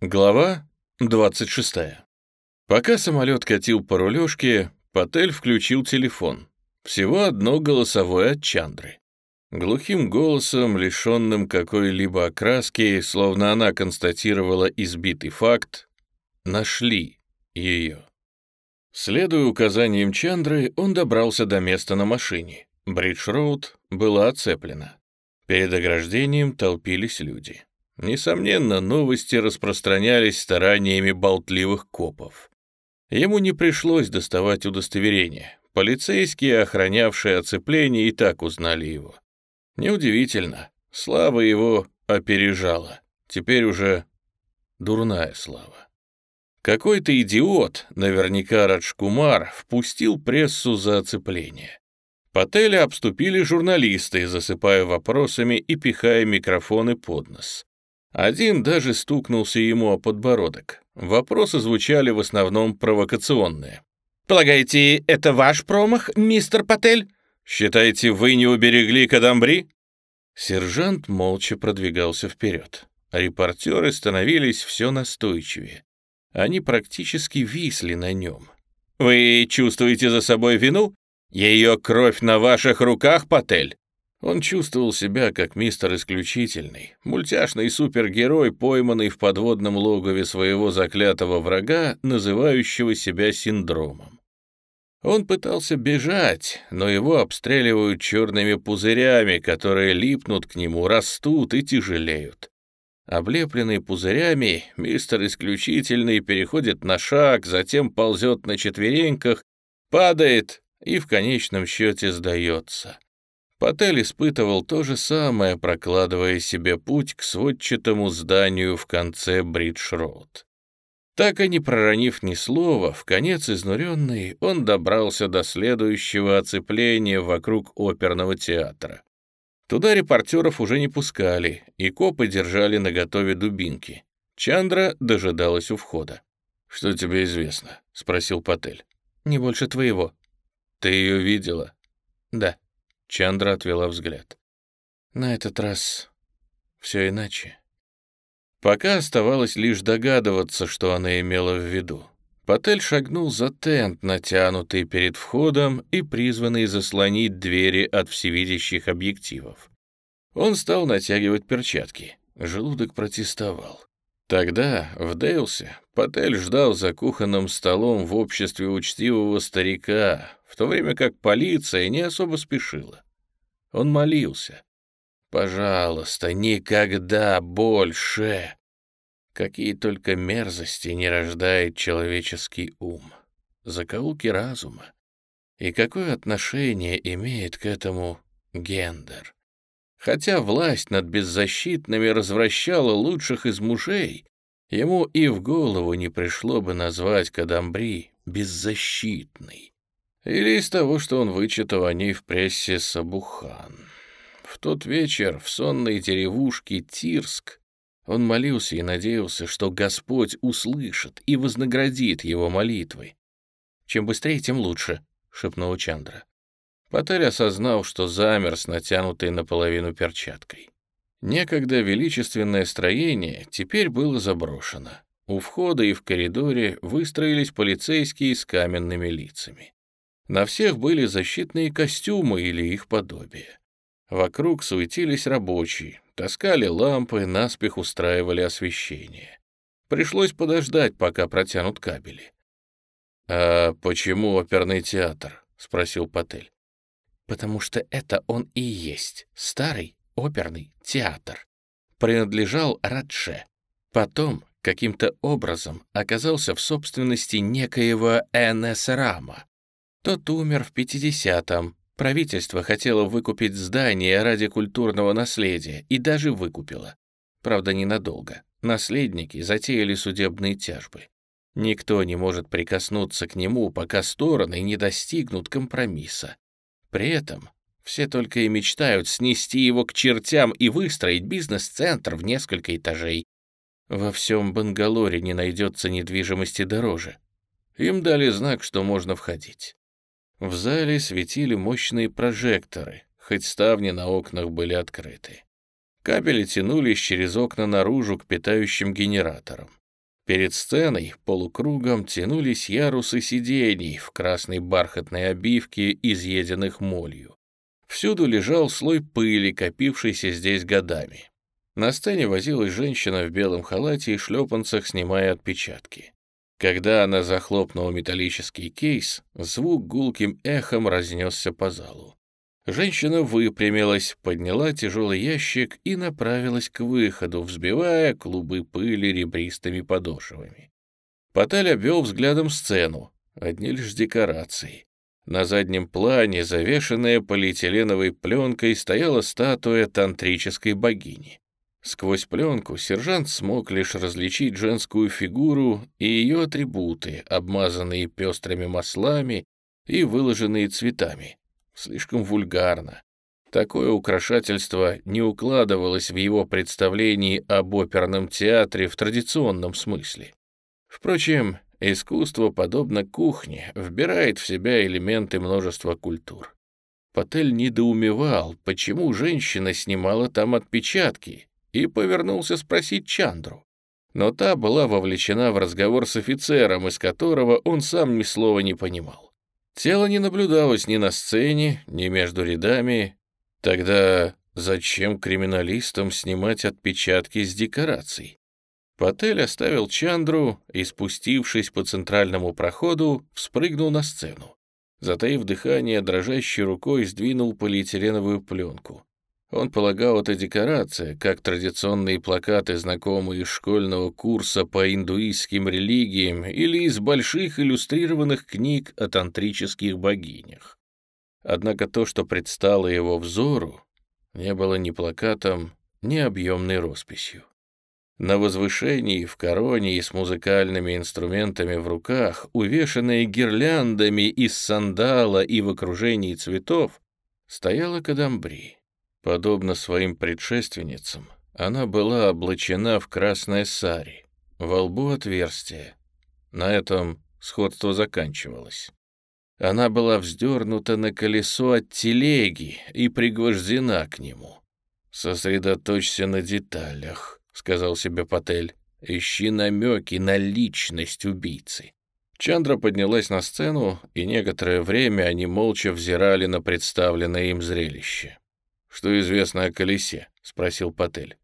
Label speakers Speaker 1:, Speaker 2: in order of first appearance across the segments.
Speaker 1: Глава 26. Пока самолет катил по рулежке, Патель включил телефон. Всего одно голосовое от Чандры. Глухим голосом, лишенным какой-либо окраски, словно она констатировала избитый факт, нашли ее. Следуя указаниям Чандры, он добрался до места на машине. Бридж-роуд была оцеплена. Перед ограждением толпились люди. Несомненно, новости распространялись стараниями болтливых копов. Ему не пришлось доставать удостоверение. Полицейские, охранявшие оцепление, и так узнали его. Неудивительно, слава его опережала. Теперь уже дурная слава. Какой-то идиот, наверняка Раджкумар, впустил прессу за оцепление. Пателя обступили журналисты, засыпая вопросами и пихая микрофоны под нос. Один даже стукнулся ему о подбородок. Вопросы звучали в основном провокационные.
Speaker 2: «Полагаете, это ваш промах, мистер Патель?»
Speaker 1: «Считаете, вы не уберегли Кадамбри?» Сержант молча продвигался вперед. Репортеры становились все настойчивее. Они практически висли на нем. «Вы чувствуете за собой вину? Ее кровь на ваших руках, Патель?» Он чувствовал себя как мистер исключительный, мультяшный супергерой, пойманный в подводном логове своего заклятого врага, называющего себя синдромом. Он пытался бежать, но его обстреливают черными пузырями, которые липнут к нему, растут и тяжелеют. Облепленный пузырями, мистер Исключительный переходит на шаг, затем ползет на четвереньках, падает и в конечном счете сдается. Патель испытывал то же самое, прокладывая себе путь к сводчатому зданию в конце Бридж-Роуд. Так и не проронив ни слова, в конец изнуренный, он добрался до следующего оцепления вокруг оперного театра. Туда репортеров уже не пускали, и копы держали наготове дубинки. Чандра дожидалась у входа. «Что тебе известно?» — спросил Патель.
Speaker 2: «Не больше твоего».
Speaker 1: «Ты ее видела?»
Speaker 2: «Да».
Speaker 1: Чандра отвела взгляд.
Speaker 2: На этот раз все иначе.
Speaker 1: Пока оставалось лишь догадываться, что она имела в виду. Патель шагнул за тент, натянутый перед входом и призванный заслонить двери от всевидящих объективов. Он стал натягивать перчатки. Желудок протестовал. Тогда, в Дейлсе, Патель ждал за кухонным столом в обществе учтивого старика, в то время как полиция не особо спешила. Он молился. «Пожалуйста, никогда больше!» Какие только мерзости не рождает человеческий ум. Закоулки разума. И какое отношение имеет к этому гендер? Хотя власть над беззащитными развращала лучших из мужей, ему и в голову не пришло бы назвать Кадамбри беззащитной. Или из того, что он вычитал о ней в прессе Сабухан. В тот вечер в сонной деревушке Тирск он молился и надеялся, что Господь услышит и вознаградит его молитвой. «Чем быстрее, тем лучше», — шепнул Чандра. Патель осознал, что замер с натянутой наполовину перчаткой. Некогда величественное строение теперь было заброшено. У входа и в коридоре выстроились полицейские с каменными лицами. На всех были защитные костюмы или их подобие. Вокруг суетились рабочие, таскали лампы, наспех устраивали освещение. Пришлось подождать, пока протянут кабели. «А почему оперный театр?» — спросил Патель.
Speaker 2: «Потому что это он и есть, старый оперный театр. Принадлежал Радше. Потом каким-то образом оказался в собственности некоего Н.С. Рама, тот умер в 50-м. Правительство хотело выкупить здание ради культурного наследия и даже выкупило. Правда, ненадолго. Наследники затеяли судебные тяжбы. Никто не может прикоснуться к нему, пока стороны не достигнут компромисса. При этом все только и мечтают снести его к чертям и выстроить бизнес-центр в несколько этажей. Во всем Бангалоре не найдется недвижимости дороже. Им дали знак, что можно входить. В зале светили мощные прожекторы, хоть ставни на окнах были открыты. Кабели тянулись через окна наружу к питающим генераторам.
Speaker 1: Перед сценой полукругом тянулись ярусы сидений в красной бархатной обивке, изъеденных молью. Всюду лежал слой пыли, копившийся здесь годами. На сцене возилась женщина в белом халате и шлепанцах, снимая отпечатки. Когда она захлопнула металлический кейс, звук гулким эхом разнесся по залу. Женщина выпрямилась, подняла тяжелый ящик и направилась к выходу, взбивая клубы пыли ребристыми подошвами. Потель обвел взглядом сцену, одни лишь декорации. На заднем плане, завешенная полиэтиленовой пленкой, стояла статуя тантрической богини. Сквозь пленку сержант смог лишь различить женскую фигуру и ее атрибуты, обмазанные пестрыми маслами и выложенные цветами. Слишком вульгарно. Такое украшательство не укладывалось в его представлении об оперном театре в традиционном смысле. Впрочем, искусство, подобно кухне, вбирает в себя элементы множества культур. Патель недоумевал, почему женщина снимала там отпечатки, и повернулся спросить Чандру. Но та была вовлечена в разговор с офицером, из которого он сам ни слова не понимал. Тело не наблюдалось ни на сцене, ни между рядами. Тогда зачем криминалистам снимать отпечатки с декораций? Патель оставил Чандру и, спустившись по центральному проходу, вспрыгнул на сцену. Затаив дыхание, дрожащей рукой сдвинул полиэтиленовую пленку. Он полагал, это декорация, как традиционные плакаты, знакомые из школьного курса по индуистским религиям или из больших иллюстрированных книг о тантрических богинях. Однако то, что предстало его взору, не было ни плакатом, ни объемной росписью. На возвышении, в короне и с музыкальными инструментами в руках, увешанные гирляндами из сандала и в окружении цветов, стояла Кадамбри. Подобно своим предшественницам, она была облачена в красное сари, во лбу отверстие. На этом сходство заканчивалось. Она была вздернута на колесо от телеги и пригвождена к нему. «Сосредоточься на деталях», — сказал себе Патель. «Ищи намеки на личность убийцы». Чандра поднялась на сцену, и некоторое время они молча взирали на представленное им зрелище. «Что известно о колесе?» — спросил Патель.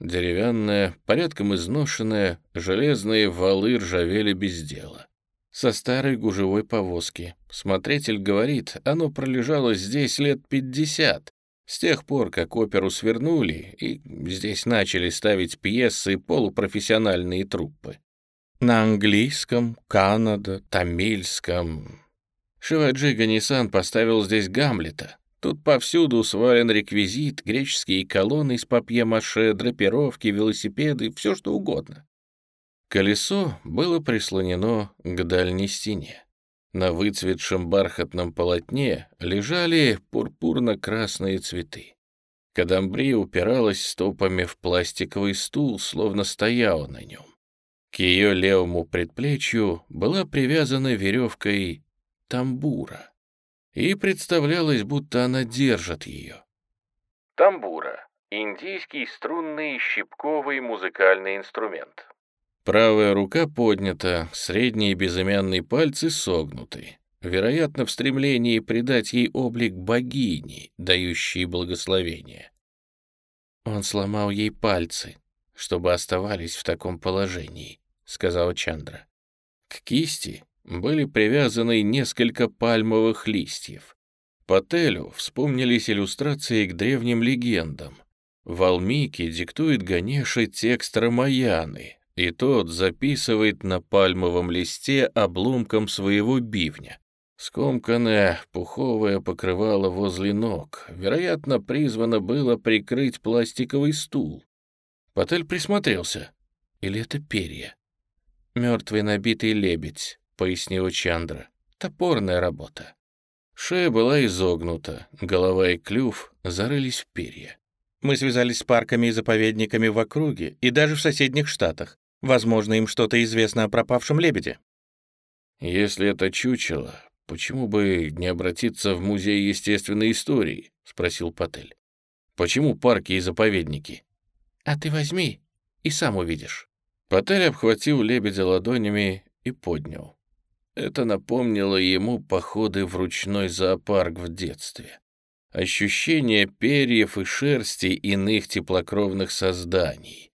Speaker 1: Деревянное, порядком изношенное, железные валы ржавели без дела. Со старой гужевой повозки. Смотритель говорит, оно пролежало здесь лет пятьдесят, с тех пор, как оперу свернули, и здесь начали ставить пьесы полупрофессиональные труппы. На английском, Канада, тамильском. Шиваджи Ганисан поставил здесь Гамлета, Тут повсюду свален реквизит, греческие колонны из папье-маше, драпировки, велосипеды, все что угодно. Колесо было прислонено к дальней стене. На выцветшем бархатном полотне лежали пурпурно-красные цветы. Кадамбри упиралась стопами в пластиковый стул, словно стояла на нем. К ее левому предплечью была привязана веревкой тамбура и представлялось, будто она держит ее. Тамбура — индийский струнный щипковый музыкальный инструмент. Правая рука поднята, средние безымянные пальцы согнуты, вероятно, в стремлении придать ей облик богини, дающей благословение. Он сломал ей пальцы, чтобы оставались в таком положении, — сказал Чандра. К кисти были привязаны несколько пальмовых листьев. Пателю вспомнились иллюстрации к древним легендам. Валмики диктует Ганеше текст Рамаяны, и тот записывает на пальмовом листе обломком своего бивня. Скомканное пуховое покрывало возле ног, вероятно, призвано было прикрыть пластиковый стул. Патель присмотрелся. Или это перья? Мертвый набитый лебедь, пояснила Чандра. «Топорная работа». Шея была изогнута, голова и клюв зарылись в перья. Мы связались с парками и заповедниками в округе и даже в соседних штатах. Возможно, им что-то известно о пропавшем лебеде. «Если это чучело, почему бы не обратиться в Музей естественной истории?» — спросил Патель. «Почему парки и заповедники?» «А ты возьми и сам увидишь». Патель обхватил лебедя ладонями и поднял. Это напомнило ему походы в ручной зоопарк в детстве. Ощущение перьев и шерсти иных теплокровных созданий.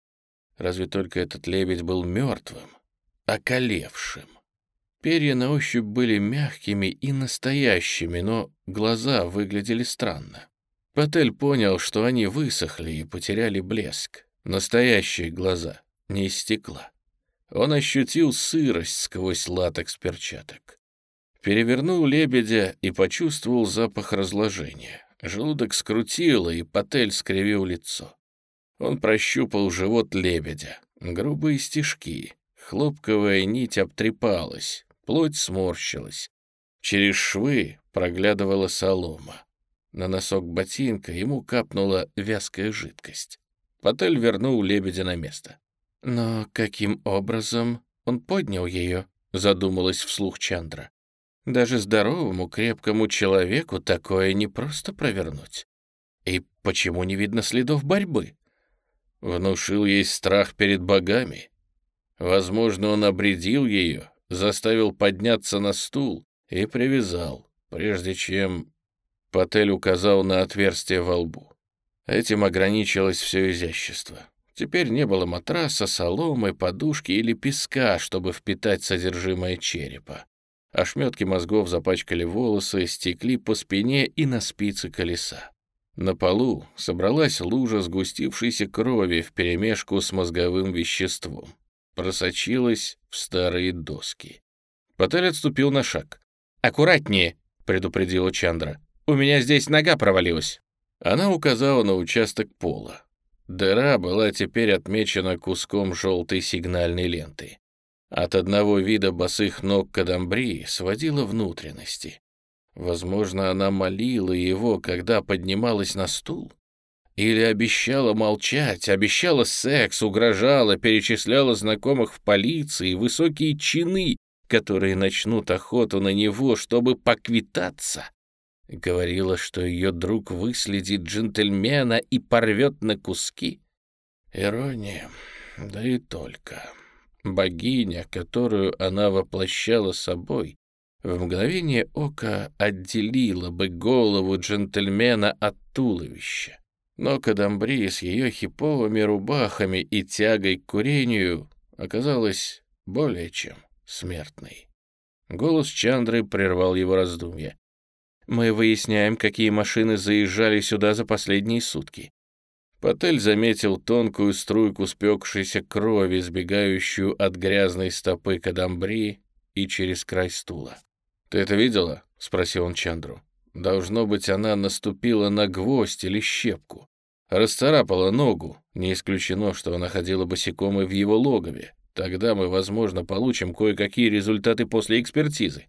Speaker 1: Разве только этот лебедь был мертвым, околевшим. Перья на ощупь были мягкими и настоящими, но глаза выглядели странно. Патель понял, что они высохли и потеряли блеск. Настоящие глаза, не из стекла. Он ощутил сырость сквозь латекс перчаток. Перевернул лебедя и почувствовал запах разложения. Желудок скрутило, и Патель скривил лицо. Он прощупал живот лебедя. Грубые стежки. Хлопковая нить обтрепалась, плоть сморщилась. Через швы проглядывала солома. На носок ботинка ему капнула вязкая жидкость. Патель вернул лебедя на место. «Но каким образом он поднял ее?» — задумалась вслух Чандра. «Даже здоровому, крепкому человеку такое не просто провернуть. И почему не видно следов борьбы?» Внушил ей страх перед богами. Возможно, он обредил ее, заставил подняться на стул и привязал, прежде чем... Патель указал на отверстие во лбу. Этим ограничилось все изящество. Теперь не было матраса, соломы, подушки или песка, чтобы впитать содержимое черепа. Ошметки мозгов запачкали волосы, стекли по спине и на спицы колеса. На полу собралась лужа сгустившейся крови вперемешку с мозговым веществом. Просочилась в старые доски. Патель отступил на шаг. «Аккуратнее!» — предупредила Чандра. «У меня здесь нога провалилась». Она указала на участок пола. Дыра была теперь отмечена куском желтой сигнальной ленты. От одного вида босых ног Кадамбри сводила внутренности. Возможно, она молила его, когда поднималась на стул. Или обещала молчать, обещала секс, угрожала, перечисляла знакомых в полиции, высокие чины, которые начнут охоту на него, чтобы поквитаться. Говорила, что ее друг выследит джентльмена и порвет на куски. Ирония, да и только. Богиня, которую она воплощала собой, в мгновение ока отделила бы голову джентльмена от туловища. Но Кадамбри с ее хиповыми рубахами и тягой к курению оказалась более чем смертной. Голос Чандры прервал его раздумья. Мы выясняем, какие машины заезжали сюда за последние сутки. Патель заметил тонкую струйку спекшейся крови, сбегающую от грязной стопы Кадамбри и через край стула. «Ты это видела?» — спросил он Чандру. «Должно быть, она наступила на гвоздь или щепку. Расцарапала ногу. Не исключено, что она ходила босиком и в его логове. Тогда мы, возможно, получим кое-какие результаты после экспертизы.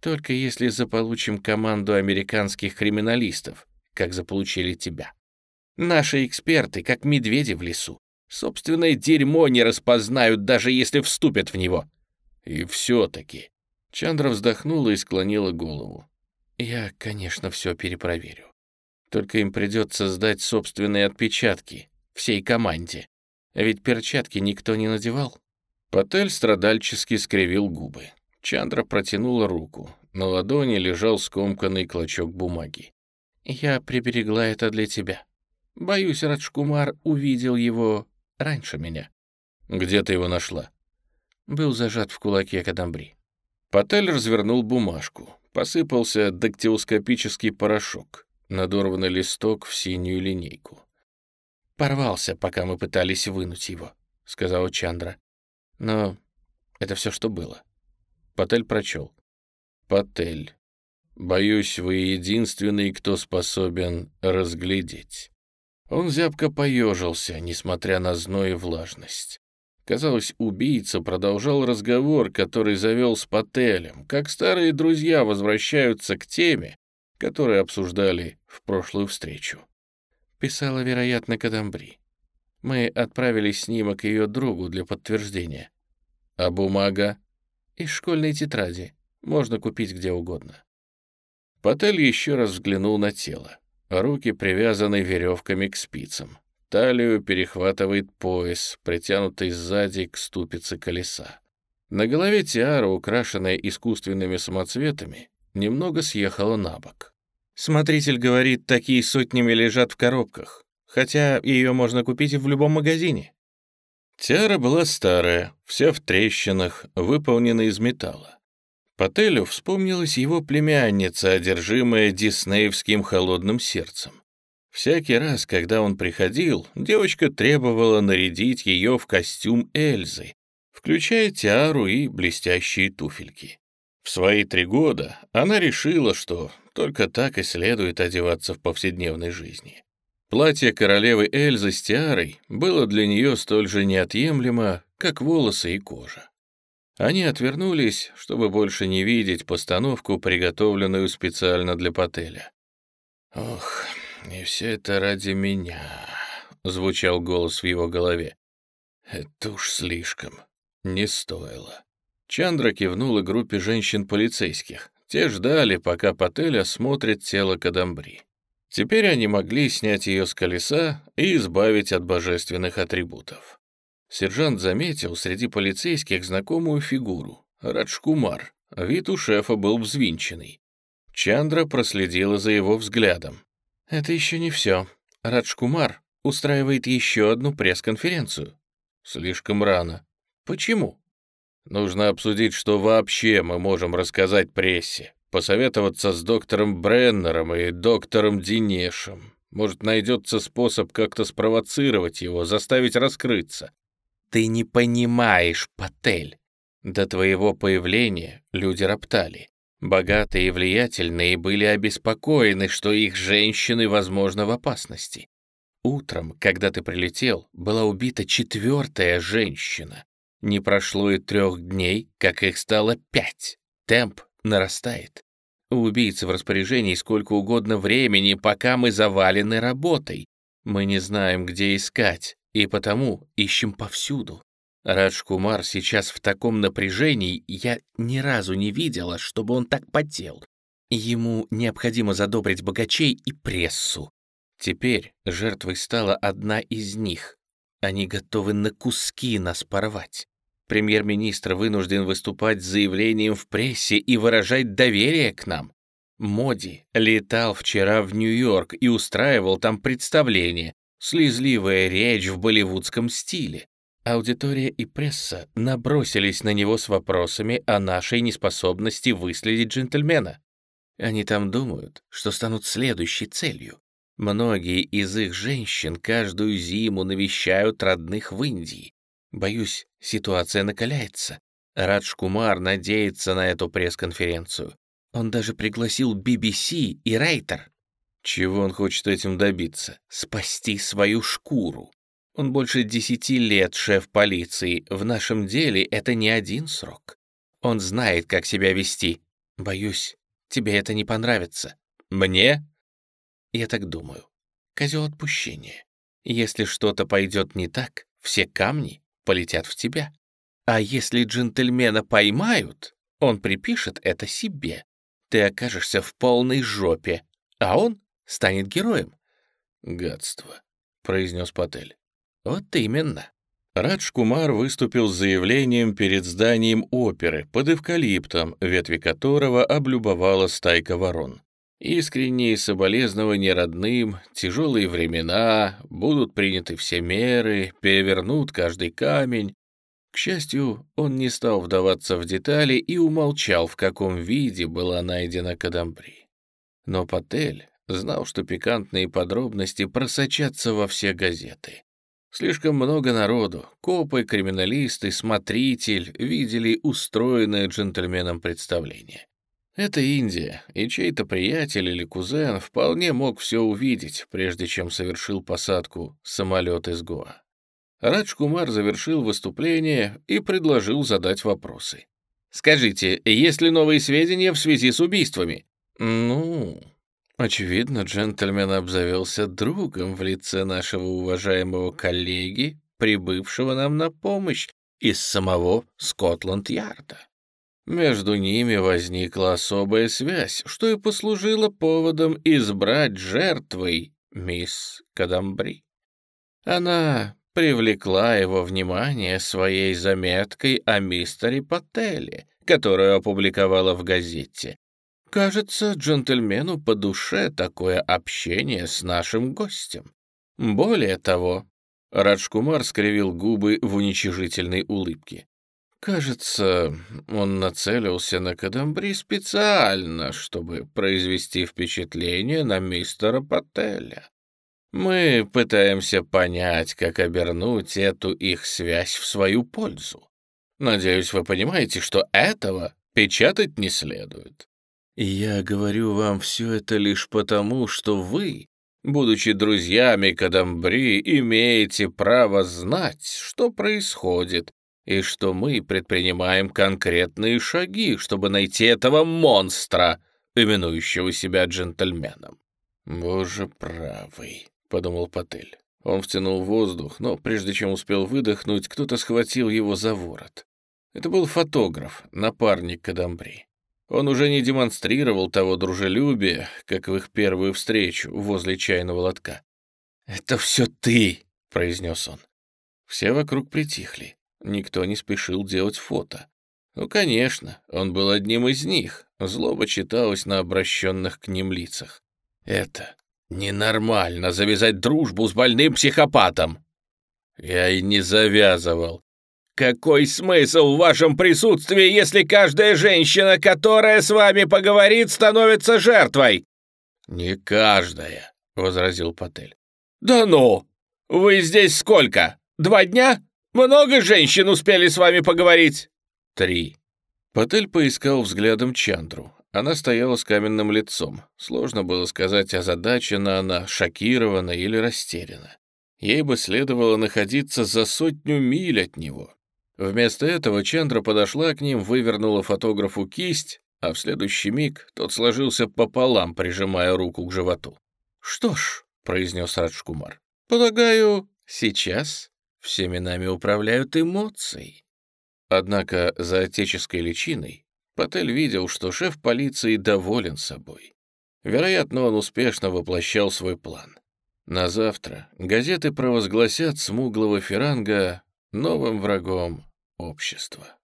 Speaker 1: Только если заполучим команду американских криминалистов, как заполучили тебя. Наши эксперты, как медведи в лесу. Собственное дерьмо не распознают, даже если вступят в него. И все-таки. Чандра вздохнула и склонила голову. Я, конечно, все перепроверю. Только им придется сдать собственные отпечатки всей команде. А ведь перчатки никто не надевал. Патель страдальчески скривил губы. Чандра протянула руку. На ладони лежал скомканный клочок бумаги. «Я приберегла это для тебя. Боюсь, Раджкумар увидел его раньше меня». «Где ты его нашла?» Был зажат в кулаке Кадамбри. Патель развернул бумажку. Посыпался дактилоскопический порошок. Надорванный листок в синюю линейку. «Порвался, пока мы пытались вынуть его», — сказала Чандра. «Но это все, что было. Патель прочел. «Патель, боюсь, вы единственный, кто способен разглядеть». Он зябко поежился, несмотря на зной и влажность. Казалось, убийца продолжал разговор, который завел с Пателем, как старые друзья возвращаются к теме, которые обсуждали в прошлую встречу. Писала, вероятно, Кадамбри. Мы отправили снимок ее другу для подтверждения. А бумага? Из школьной тетради. Можно купить где угодно. Патель еще раз взглянул на тело. Руки привязаны веревками к спицам. талию перехватывает пояс, притянутый сзади к ступице колеса. На голове тиара, украшенная искусственными самоцветами, немного съехала на бок. Смотритель говорит, такие сотнями лежат в коробках, хотя ее можно купить в любом магазине. Тиара была старая, вся в трещинах, выполнена из металла. Пателю вспомнилась его племянница, одержимая диснеевским холодным сердцем. Всякий раз, когда он приходил, девочка требовала нарядить ее в костюм Эльзы, включая тиару и блестящие туфельки. В свои три года она решила, что только так и следует одеваться в повседневной жизни. Платье королевы Эльзы с тиарой было для нее столь же неотъемлемо, как волосы и кожа. Они отвернулись, чтобы больше не видеть постановку, приготовленную специально для Пателя. «Ох, и все это ради меня», — звучал голос в его голове. «Это уж слишком. Не стоило». Чандра кивнула группе женщин-полицейских. Те ждали, пока Патель осмотрит тело Кадамбри. Теперь они могли снять ее с колеса и избавить от божественных атрибутов. Сержант заметил среди полицейских знакомую фигуру — Раджкумар. Вид у шефа был взвинченный. Чандра проследила за его взглядом. «Это еще не все. Раджкумар устраивает еще одну пресс-конференцию». «Слишком рано». «Почему?» «Нужно обсудить, что вообще мы можем рассказать прессе, посоветоваться с доктором Бреннером и доктором Динешем. Может, найдется способ как-то спровоцировать его, заставить раскрыться.
Speaker 2: Ты не понимаешь, Патель. До твоего появления люди роптали. Богатые и влиятельные были обеспокоены, что их женщины, возможно, в опасности. Утром, когда ты прилетел, была убита четвертая женщина. Не прошло и трех дней, как их стало пять. Темп нарастает. У убийцы в распоряжении сколько угодно времени, пока мы завалены работой. Мы не знаем, где искать, и потому ищем повсюду. Радж Кумар сейчас в таком напряжении, я ни разу не видела, чтобы он так потел. Ему необходимо задобрить богачей и прессу. Теперь жертвой стала одна из них. Они готовы на куски нас порвать. Премьер-министр вынужден выступать с заявлением в прессе и выражать доверие к нам. Моди летал вчера в Нью-Йорк и устраивал там представление, Слизливая речь в болливудском стиле. Аудитория и пресса набросились на него с вопросами о нашей неспособности выследить джентльмена. Они там думают, что станут следующей целью. Многие из их женщин каждую зиму навещают родных в Индии. Боюсь, ситуация накаляется. Радж Кумар надеется на эту пресс-конференцию. Он даже пригласил BBC и Рейтер.
Speaker 1: Чего он хочет этим добиться?
Speaker 2: Спасти свою шкуру. Он больше десяти лет шеф полиции. В нашем деле это не один срок. Он знает, как себя вести. Боюсь, тебе это не понравится.
Speaker 1: Мне?
Speaker 2: Я так думаю. Козел отпущения. Если что-то пойдет не так, все камни полетят в тебя. А если джентльмена поймают, он припишет это себе. Ты окажешься в полной жопе, а он станет героем.
Speaker 1: «Гадство», — произнес Патель.
Speaker 2: «Вот именно».
Speaker 1: Радж Кумар выступил с заявлением перед зданием оперы под эвкалиптом, ветви которого облюбовала стайка ворон. Искренние соболезнования родным, тяжелые времена, будут приняты все меры, перевернут каждый камень. К счастью, он не стал вдаваться в детали и умолчал, в каком виде была найдена Кадамбри. Но Патель Знал, что пикантные подробности просочатся во все газеты. Слишком много народу, копы, криминалисты, смотритель, видели устроенное джентльменом представление. Это Индия, и чей-то приятель или кузен вполне мог все увидеть, прежде чем совершил посадку самолет из Гоа. Радж Кумар завершил выступление и предложил задать вопросы. «Скажите, есть ли новые сведения в связи с убийствами?» «Ну...» Очевидно, джентльмен обзавелся другом в лице нашего уважаемого коллеги, прибывшего нам на помощь из самого Скотланд-Ярда. Между ними возникла особая связь, что и послужило поводом избрать жертвой мисс Кадамбри.
Speaker 2: Она привлекла его внимание своей заметкой о мистере Паттеле, которую опубликовала в газете. Кажется, джентльмену по душе такое общение с нашим гостем. Более того, Раджкумар скривил губы в уничижительной улыбке. Кажется, он нацелился на Кадамбри специально, чтобы произвести впечатление на мистера Паттеля. Мы пытаемся понять, как обернуть эту их связь в свою пользу. Надеюсь, вы понимаете, что этого печатать не следует. Я говорю вам все это лишь потому, что вы, будучи друзьями Кадамбри, имеете право знать, что происходит, и что мы предпринимаем конкретные шаги, чтобы найти этого монстра, именующего себя джентльменом. «Боже правый», — подумал Патель. Он втянул воздух, но прежде чем успел выдохнуть, кто-то схватил его за ворот. Это был фотограф, напарник Кадамбри. Он уже не демонстрировал того дружелюбия, как в их первую встречу возле чайного лотка. «Это все ты!» — произнес он. Все вокруг притихли. Никто не спешил делать фото. Ну, конечно, он был одним из них. Злоба читалась на обращенных к ним лицах. «Это Ненормально завязать дружбу с больным психопатом. Я и не завязывал. Какой смысл в вашем присутствии, если каждая женщина, которая с вами поговорит, становится жертвой? Не каждая, возразил Патель. Да ну! Вы здесь сколько? Два дня? Много женщин успели с вами поговорить? Три. Патель поискал взглядом Чандру. Она стояла с каменным лицом. Сложно было сказать, озадачена она, шокирована или растеряна. Ей бы следовало находиться за сотню миль от него. Вместо этого Чандра подошла к ним, вывернула фотографу кисть, а в следующий миг тот сложился пополам, прижимая руку к животу. «Что ж», — произнес Раджкумар, — «полагаю, сейчас всеми нами управляют эмоции». Однако за отеческой личиной Патель видел, что шеф полиции доволен собой. Вероятно, он успешно воплощал свой план. На завтра газеты провозгласят смуглого феранга новым врагом общества.